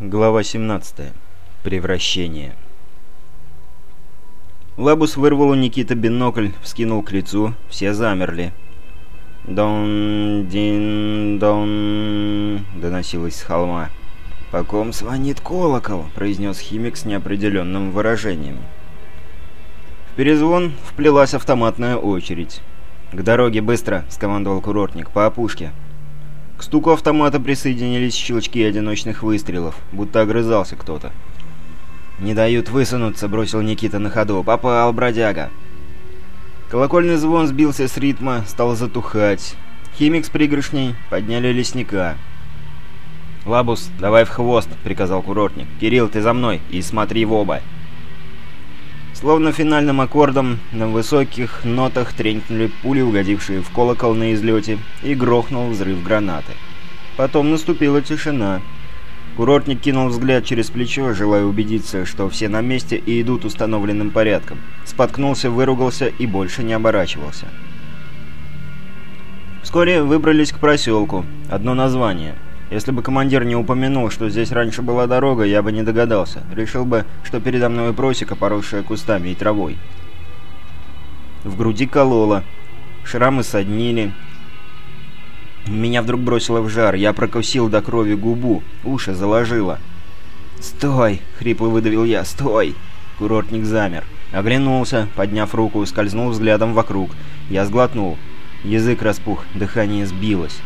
Глава 17. Превращение. Лабус вырвал у Никиты бинокль, вскинул к лицу, все замерли. «Дон-дин-дон», — доносилось с холма. «По ком звонит колокол?» — произнес химик с неопределенным выражением. В перезвон вплелась автоматная очередь. «К дороге, быстро!» — скомандовал курортник. «По опушке!» К стуку автомата присоединились щелчки одиночных выстрелов, будто огрызался кто-то. «Не дают высунуться», — бросил Никита на ходу. «Попал, бродяга!» Колокольный звон сбился с ритма, стал затухать. Химик с пригоршней подняли лесника. «Лабус, давай в хвост», — приказал курортник. «Кирилл, ты за мной и смотри в оба». Словно финальным аккордом на высоких нотах тренькнули пули, угодившие в колокол на излете, и грохнул взрыв гранаты. Потом наступила тишина. Курортник кинул взгляд через плечо, желая убедиться, что все на месте и идут установленным порядком. Споткнулся, выругался и больше не оборачивался. Вскоре выбрались к проселку. Одно название — если бы командир не упомянул, что здесь раньше была дорога, я бы не догадался. Решил бы, что передо мной просека, поросшая кустами и травой. В груди кололо. Шрамы соднили. Меня вдруг бросило в жар. Я прокусил до крови губу. Уши заложило. «Стой!» — хрипло выдавил я. «Стой!» Курортник замер. Оглянулся, подняв руку, скользнул взглядом вокруг. Я сглотнул. Язык распух, дыхание сбилось.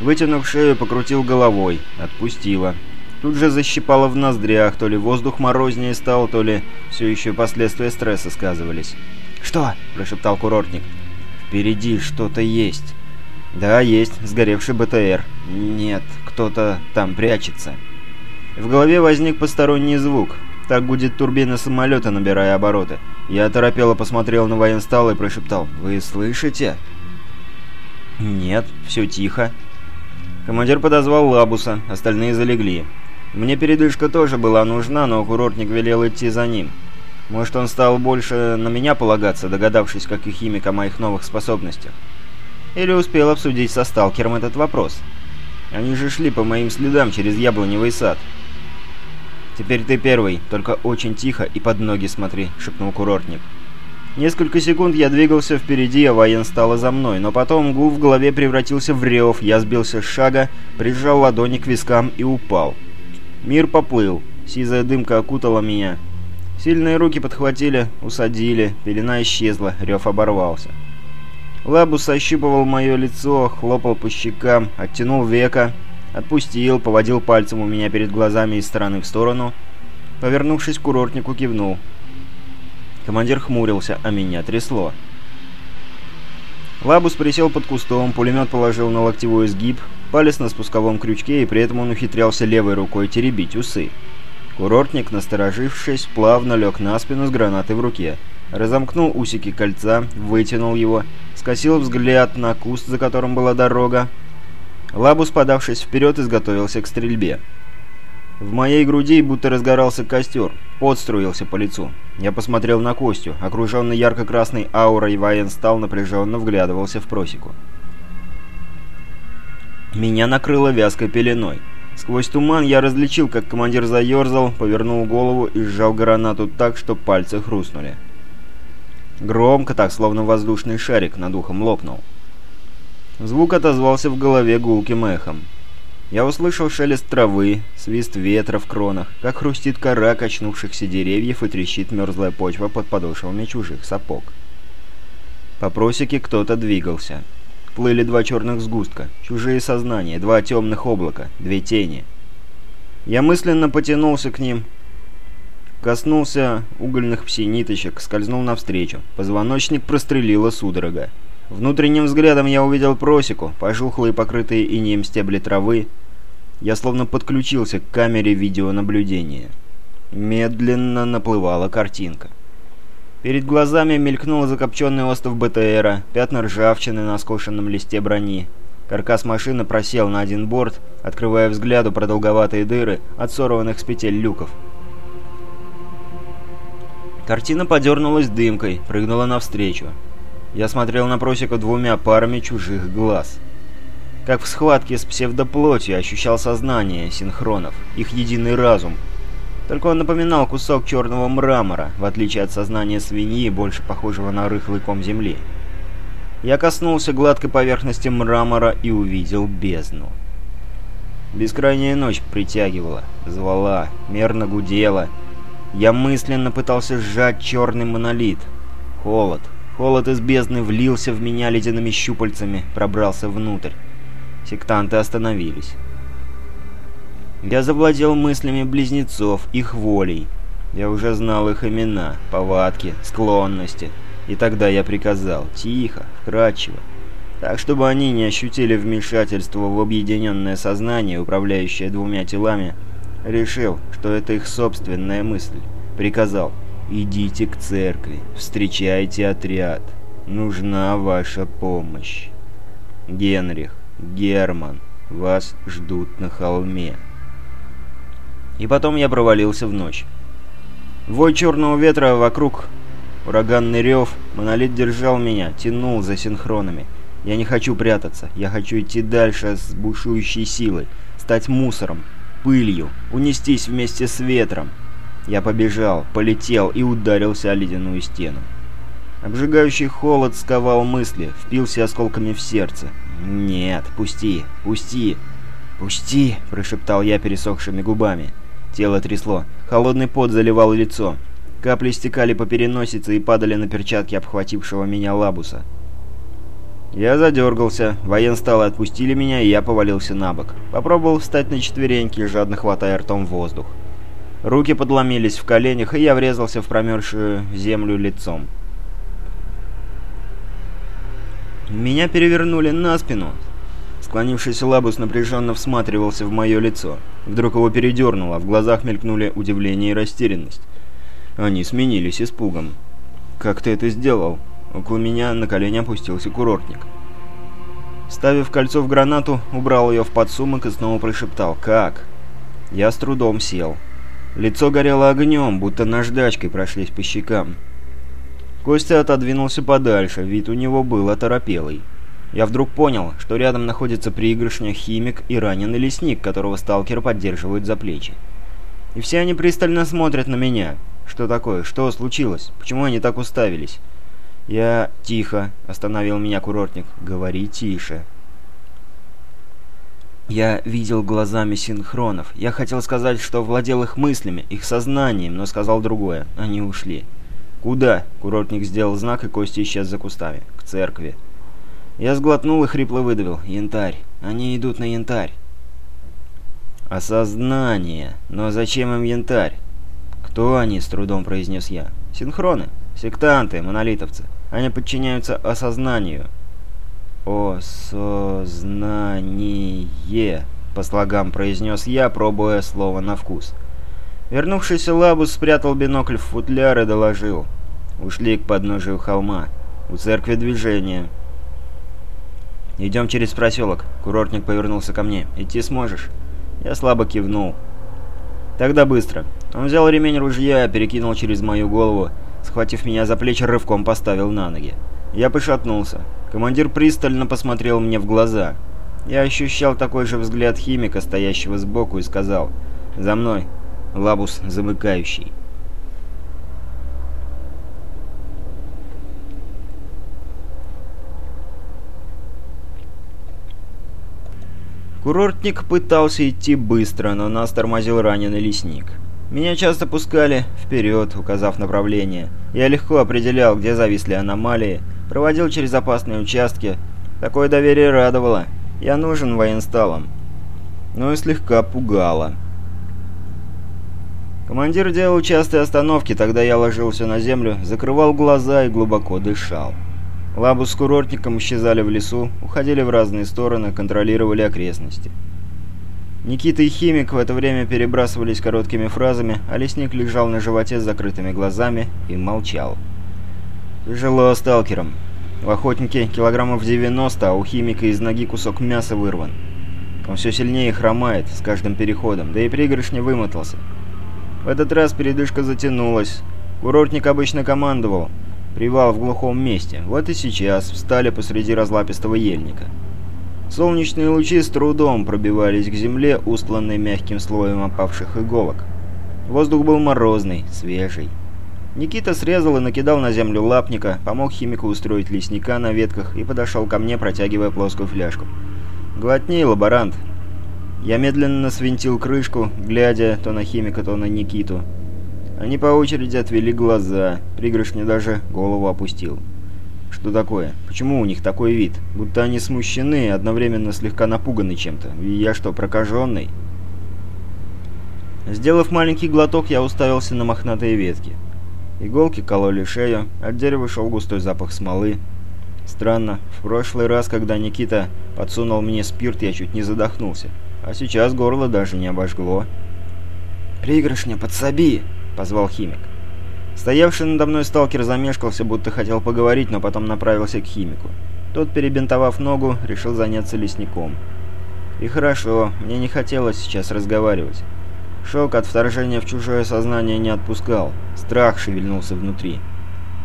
Вытянув шею, покрутил головой. Отпустила. Тут же защипало в ноздрях, то ли воздух морознее стал, то ли все еще последствия стресса сказывались. «Что?» – прошептал курортник. «Впереди что-то есть». «Да, есть. Сгоревший БТР. Нет, кто-то там прячется». В голове возник посторонний звук. Так гудит турбина самолета, набирая обороты. Я оторопело посмотрел на военстал и прошептал. «Вы слышите?» «Нет, все тихо». Командир подозвал Лабуса, остальные залегли. Мне передышка тоже была нужна, но курортник велел идти за ним. Может, он стал больше на меня полагаться, догадавшись, как и химик о моих новых способностях. Или успел обсудить со сталкером этот вопрос. Они же шли по моим следам через яблоневый сад. «Теперь ты первый, только очень тихо и под ноги смотри», — шепнул курортник. Несколько секунд я двигался впереди, а воен стала за мной, но потом гул в голове превратился в рев, я сбился с шага, прижал ладони к вискам и упал. Мир поплыл, сизая дымка окутала меня. Сильные руки подхватили, усадили, пелена исчезла, рев оборвался. Лабус ощупывал мое лицо, хлопал по щекам, оттянул века, отпустил, поводил пальцем у меня перед глазами из стороны в сторону. Повернувшись к курортнику, кивнул. Командир хмурился, а меня трясло. Лабус присел под кустом, пулемет положил на локтевой сгиб, палец на спусковом крючке, и при этом он ухитрялся левой рукой теребить усы. Курортник, насторожившись, плавно лег на спину с гранатой в руке. Разомкнул усики кольца, вытянул его, скосил взгляд на куст, за которым была дорога. Лабус, подавшись вперед, изготовился к стрельбе. В моей груди будто разгорался костер, пот струился по лицу. Я посмотрел на Костю, окруженный ярко-красной аурой воен стал напряженно вглядывался в просеку. Меня накрыло вязкой пеленой. Сквозь туман я различил, как командир заерзал, повернул голову и сжал гранату так, что пальцы хрустнули. Громко так, словно воздушный шарик над ухом лопнул. Звук отозвался в голове гулким эхом. Я услышал шелест травы, свист ветра в кронах, как хрустит кора качнувшихся деревьев и трещит мерзлая почва под подошвами чужих сапог. По просеке кто-то двигался. Плыли два черных сгустка, чужие сознания, два темных облака, две тени. Я мысленно потянулся к ним, коснулся угольных пси-ниточек, скользнул навстречу. Позвоночник прострелила судорога. Внутренним взглядом я увидел просеку, пожухлые покрытые инеем стебли травы. Я словно подключился к камере видеонаблюдения. Медленно наплывала картинка. Перед глазами мелькнул закопченный остов БТРа, пятна ржавчины на скошенном листе брони. Каркас машины просел на один борт, открывая взгляду продолговатые дыры от сорванных с петель люков. Картина подернулась дымкой, прыгнула навстречу. Я смотрел на просеку двумя парами чужих глаз. Как в схватке с псевдоплотью ощущал сознание синхронов, их единый разум. Только он напоминал кусок черного мрамора, в отличие от сознания свиньи, больше похожего на рыхлый ком земли. Я коснулся гладкой поверхности мрамора и увидел бездну. Бескрайняя ночь притягивала, звала, мерно гудела. Я мысленно пытался сжать черный монолит. Холод. Холод из бездны влился в меня ледяными щупальцами, пробрался внутрь. Сектанты остановились. Я завладел мыслями близнецов, их волей. Я уже знал их имена, повадки, склонности. И тогда я приказал, тихо, вкрадчиво, так, чтобы они не ощутили вмешательства в объединенное сознание, управляющее двумя телами, решил, что это их собственная мысль. Приказал, идите к церкви, встречайте отряд. Нужна ваша помощь. Генрих, Герман, вас ждут на холме. И потом я провалился в ночь. Вой черного ветра вокруг, ураганный рев, монолит держал меня, тянул за синхронами. Я не хочу прятаться, я хочу идти дальше с бушующей силой, стать мусором, пылью, унестись вместе с ветром. Я побежал, полетел и ударился о ледяную стену. Обжигающий холод сковал мысли, впился осколками в сердце. «Нет, пусти, пусти, пусти!» – прошептал я пересохшими губами. Тело трясло, холодный пот заливал лицо. Капли стекали по переносице и падали на перчатки обхватившего меня лабуса. Я задергался, военсталы отпустили меня, и я повалился на бок. Попробовал встать на четвереньки, жадно хватая ртом воздух. Руки подломились в коленях, и я врезался в промерзшую землю лицом. Меня перевернули на спину. Склонившийся Лабус напряженно всматривался в мое лицо. Вдруг его передернуло, в глазах мелькнули удивление и растерянность. Они сменились испугом. «Как ты это сделал?» Около меня на колени опустился курортник. Ставив кольцо в гранату, убрал ее в подсумок и снова прошептал «Как?». Я с трудом сел. Лицо горело огнем, будто наждачкой прошлись по щекам. Костя отодвинулся подальше, вид у него был оторопелый. Я вдруг понял, что рядом находится приигрышня химик и раненый лесник, которого сталкер поддерживает за плечи. И все они пристально смотрят на меня. Что такое? Что случилось? Почему они так уставились? «Я... тихо», — остановил меня курортник. «Говори тише». Я видел глазами синхронов. Я хотел сказать, что владел их мыслями, их сознанием, но сказал другое. Они ушли. «Куда?» — курортник сделал знак, и Костя исчез за кустами. «К церкви». Я сглотнул и хрипло выдавил. «Янтарь. Они идут на янтарь». «Осознание. Но зачем им янтарь?» «Кто они?» — с трудом произнес я. «Синхроны. Сектанты, монолитовцы. Они подчиняются осознанию. «Осознание», — по слогам произнес я, пробуя слово на вкус. Вернувшийся Лабус спрятал бинокль в футляр и доложил. Ушли к подножию холма. У церкви движение. «Идем через проселок». Курортник повернулся ко мне. «Идти сможешь?» Я слабо кивнул. «Тогда быстро». Он взял ремень ружья, перекинул через мою голову схватив меня за плечи, рывком поставил на ноги. Я пошатнулся. Командир пристально посмотрел мне в глаза. Я ощущал такой же взгляд химика, стоящего сбоку, и сказал «За мной, лабус замыкающий». Курортник пытался идти быстро, но нас тормозил раненый лесник. Меня часто пускали вперед, указав направление. Я легко определял, где зависли аномалии, проводил через опасные участки. Такое доверие радовало. Я нужен военсталам. Но и слегка пугало. Командир делал частые остановки, тогда я ложился на землю, закрывал глаза и глубоко дышал. Лабус с курортником исчезали в лесу, уходили в разные стороны, контролировали окрестности. Никита и Химик в это время перебрасывались короткими фразами, а лесник лежал на животе с закрытыми глазами и молчал. Тяжело сталкером. У охотники килограммов 90, а у химика из ноги кусок мяса вырван. Он все сильнее хромает с каждым переходом, да и пригоршня вымотался. В этот раз передышка затянулась. Курортник обычно командовал. Привал в глухом месте. Вот и сейчас встали посреди разлапистого ельника. Солнечные лучи с трудом пробивались к земле, устланной мягким слоем опавших иголок. Воздух был морозный, свежий. Никита срезал и накидал на землю лапника, помог химику устроить лесника на ветках и подошел ко мне, протягивая плоскую фляжку. «Глотни, лаборант!» Я медленно свинтил крышку, глядя то на химика, то на Никиту. Они по очереди отвели глаза, пригоршня даже голову опустил. Что такое? Почему у них такой вид? Будто они смущены одновременно слегка напуганы чем-то. Я что, прокаженный? Сделав маленький глоток, я уставился на мохнатые ветки. Иголки кололи шею, от дерева шел густой запах смолы. Странно, в прошлый раз, когда Никита подсунул мне спирт, я чуть не задохнулся. А сейчас горло даже не обожгло. «Пригоршня, подсоби!» — позвал химик. Стоявший надо мной сталкер замешкался, будто хотел поговорить, но потом направился к химику. Тот, перебинтовав ногу, решил заняться лесником. И хорошо, мне не хотелось сейчас разговаривать. Шок от вторжения в чужое сознание не отпускал. Страх шевельнулся внутри.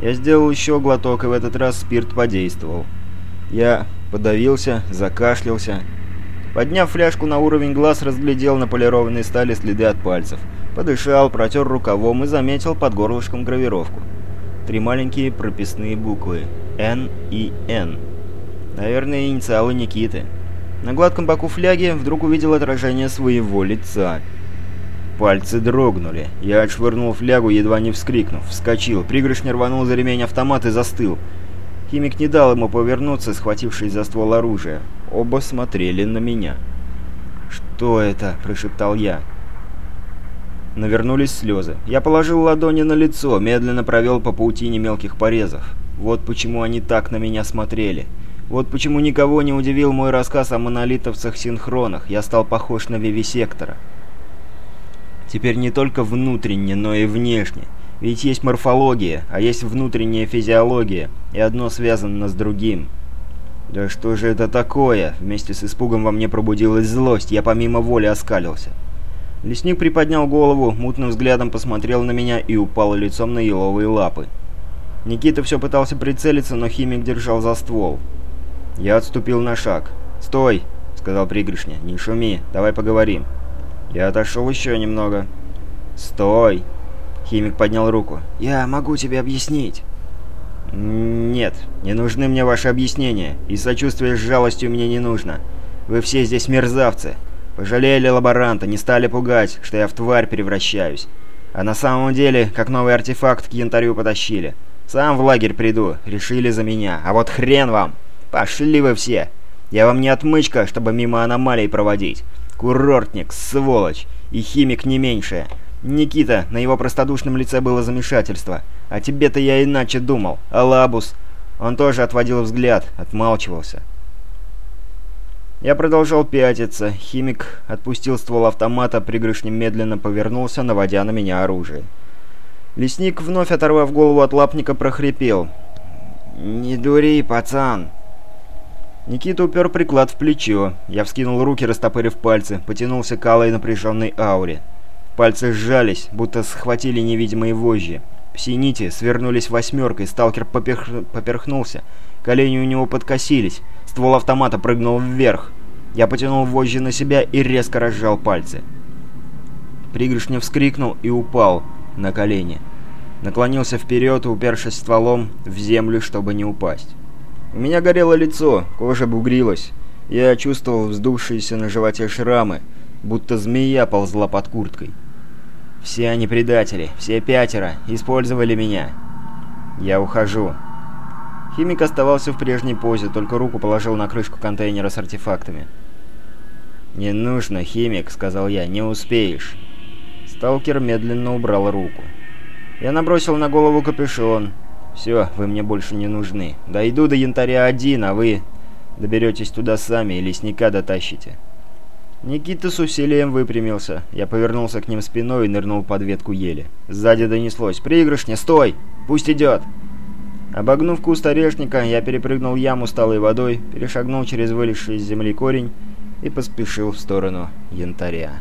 Я сделал еще глоток, и в этот раз спирт подействовал. Я подавился, закашлялся. Подняв фляжку на уровень глаз, разглядел на полированной стали следы от пальцев. Подышал, протер рукавом и заметил под горлышком гравировку. Три маленькие прописные буквы «Н» и «Н». Наверное, инициалы Никиты. На гладком боку фляги вдруг увидел отражение своего лица. Пальцы дрогнули. Я отшвырнул флягу, едва не вскрикнув. Вскочил. Пригоршня рванул за ремень автомат и застыл. Химик не дал ему повернуться, схватившись за ствол оружия. Оба смотрели на меня. «Что это?» – прошептал я. Навернулись слезы. Я положил ладони на лицо, медленно провел по паутине мелких порезов. Вот почему они так на меня смотрели. Вот почему никого не удивил мой рассказ о монолитовцах-синхронах. Я стал похож на вивисектора. Теперь не только внутренне, но и внешне. Ведь есть морфология, а есть внутренняя физиология, и одно связано с другим. «Да что же это такое?» Вместе с испугом во мне пробудилась злость, я помимо воли оскалился. Лесник приподнял голову, мутным взглядом посмотрел на меня и упал лицом на еловые лапы. Никита все пытался прицелиться, но химик держал за ствол. Я отступил на шаг. «Стой!» — сказал Пригрышня. «Не шуми, давай поговорим». Я отошел еще немного. «Стой!» Химик поднял руку. «Я могу тебе объяснить». «Нет, не нужны мне ваши объяснения, и сочувствие с жалостью мне не нужно. Вы все здесь мерзавцы. Пожалели лаборанта, не стали пугать, что я в тварь превращаюсь. А на самом деле, как новый артефакт к янтарю потащили. Сам в лагерь приду, решили за меня. А вот хрен вам! Пошли вы все! Я вам не отмычка, чтобы мимо аномалий проводить. Курортник, сволочь, и химик не меньше. Никита, на его простодушном лице было замешательство. А тебе-то я иначе думал. А Лабус? Он тоже отводил взгляд, отмалчивался. Я продолжал пятиться. Химик отпустил ствол автомата, пригрышнем медленно повернулся, наводя на меня оружие. Лесник, вновь оторвав голову от лапника, прохрипел. «Не дури, пацан!» Никита упер приклад в плечо. Я вскинул руки, растопырив пальцы, потянулся к алой напряженной ауре. Пальцы сжались, будто схватили невидимые вожжи. Пси-нити свернулись восьмеркой, сталкер поперх... поперхнулся. Колени у него подкосились. Ствол автомата прыгнул вверх. Я потянул вожжи на себя и резко разжал пальцы. Пригрышня вскрикнул и упал на колени. Наклонился вперед, упершись стволом в землю, чтобы не упасть. У меня горело лицо, кожа бугрилась. Я чувствовал вздувшиеся на животе шрамы, будто змея ползла под курткой. Все они предатели, все пятеро, использовали меня. Я ухожу. Химик оставался в прежней позе, только руку положил на крышку контейнера с артефактами. «Не нужно, химик», — сказал я, — «не успеешь». Сталкер медленно убрал руку. Я набросил на голову капюшон. «Все, вы мне больше не нужны. Дойду до янтаря один, а вы доберетесь туда сами и лесника дотащите». Никита с усилием выпрямился. Я повернулся к ним спиной и нырнул под ветку ели. Сзади донеслось «Приигрышня, стой! Пусть идет!» Обогнув куст орешника, я перепрыгнул яму с талой водой, перешагнул через вылезший из земли корень и поспешил в сторону янтаря.